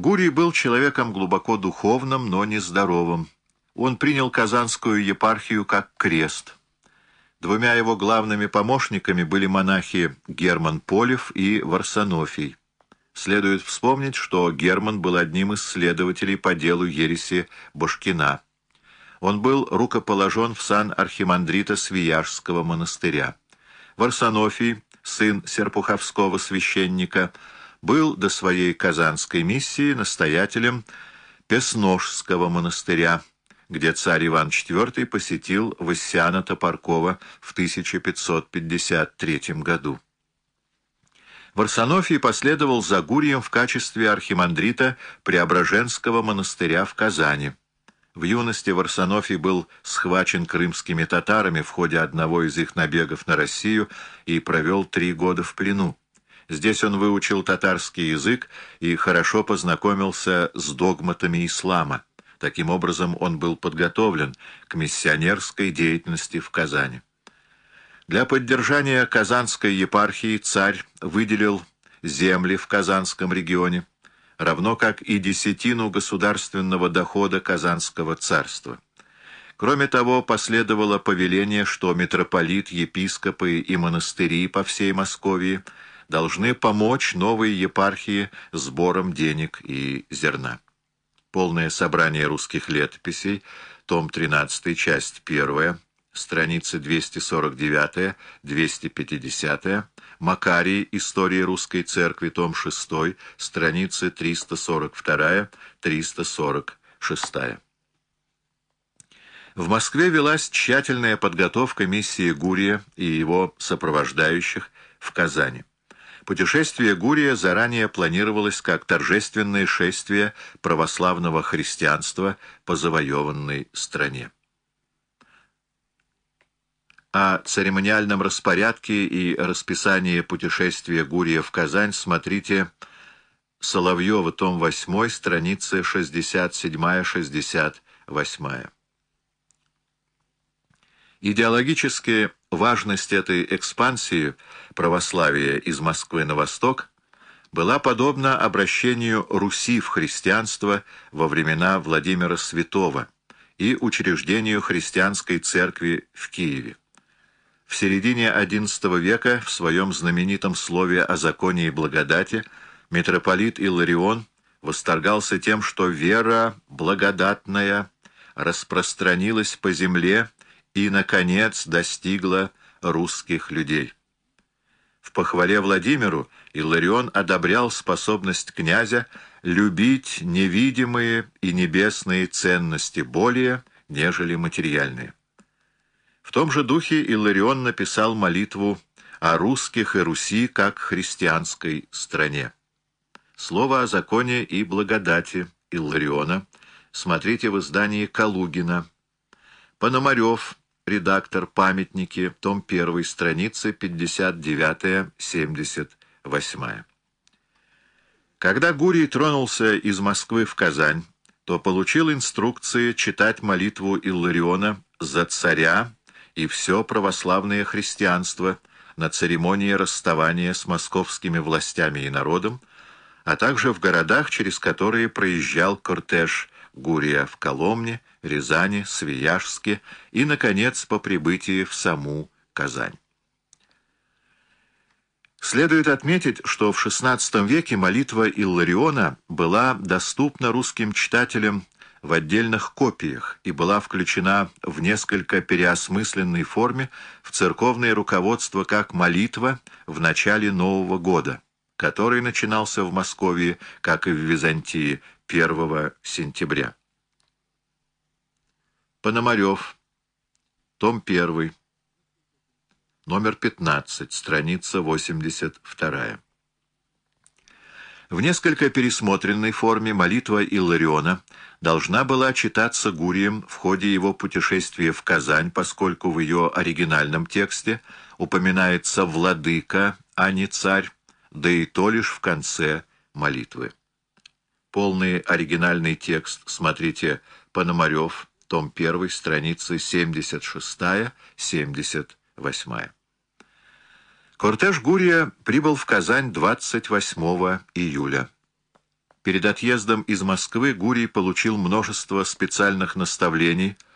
Гурий был человеком глубоко духовным, но нездоровым. Он принял Казанскую епархию как крест. Двумя его главными помощниками были монахи Герман Полев и Варсонофий. Следует вспомнить, что Герман был одним из следователей по делу ереси Башкина. Он был рукоположен в сан архимандрита Свияжского монастыря. Варсонофий, сын серпуховского священника, был до своей казанской миссии настоятелем Песножского монастыря, где царь Иван IV посетил Вассиана Топоркова в 1553 году. Варсонофий последовал за Гурием в качестве архимандрита Преображенского монастыря в Казани. В юности Варсонофий был схвачен крымскими татарами в ходе одного из их набегов на Россию и провел три года в плену. Здесь он выучил татарский язык и хорошо познакомился с догматами ислама. Таким образом, он был подготовлен к миссионерской деятельности в Казани. Для поддержания Казанской епархии царь выделил земли в Казанском регионе, равно как и десятину государственного дохода Казанского царства. Кроме того, последовало повеление, что митрополит, епископы и монастыри по всей Московии – должны помочь новой епархии сбором денег и зерна. Полное собрание русских летописей, том 13, часть 1, страницы 249-250, Макарий, История русской церкви, том 6, страницы 342-346. В Москве велась тщательная подготовка миссии Гурия и его сопровождающих в Казани. Путешествие Гурия заранее планировалось как торжественное шествие православного христианства по завоеванной стране. О церемониальном распорядке и расписании путешествия Гурия в Казань смотрите Соловьева, том 8, страницы 67-68. Идеологически важность этой экспансии православия из Москвы на восток была подобна обращению Руси в христианство во времена Владимира Святого и учреждению христианской церкви в Киеве. В середине XI века в своем знаменитом слове о законе и благодати митрополит Иларион восторгался тем, что вера благодатная распространилась по земле и, наконец, достигла русских людей. В похвале Владимиру Илларион одобрял способность князя любить невидимые и небесные ценности более, нежели материальные. В том же духе Илларион написал молитву о русских и Руси как христианской стране. Слово о законе и благодати Иллариона смотрите в издании Калугина. Пономарев редактор «Памятники», том 1, страницы 59-78. Когда Гурий тронулся из Москвы в Казань, то получил инструкции читать молитву Иллариона за царя и все православное христианство на церемонии расставания с московскими властями и народом, а также в городах, через которые проезжал кортеж Гурия в Коломне, Рязани, Свияжске и, наконец, по прибытии в саму Казань. Следует отметить, что в XVI веке молитва Иллариона была доступна русским читателям в отдельных копиях и была включена в несколько переосмысленной форме в церковное руководство как молитва в начале Нового года, который начинался в Москве, как и в Византии, 1 сентября. Пономарев. Том 1. Номер 15. Страница 82. В несколько пересмотренной форме молитва Иллариона должна была читаться Гурием в ходе его путешествия в Казань, поскольку в ее оригинальном тексте упоминается «владыка», а не «царь», да и то лишь в конце молитвы. Полный оригинальный текст смотрите Пономарев, том 1, страницы 76-78. Кортеж Гурия прибыл в Казань 28 июля. Перед отъездом из Москвы Гурий получил множество специальных наставлений –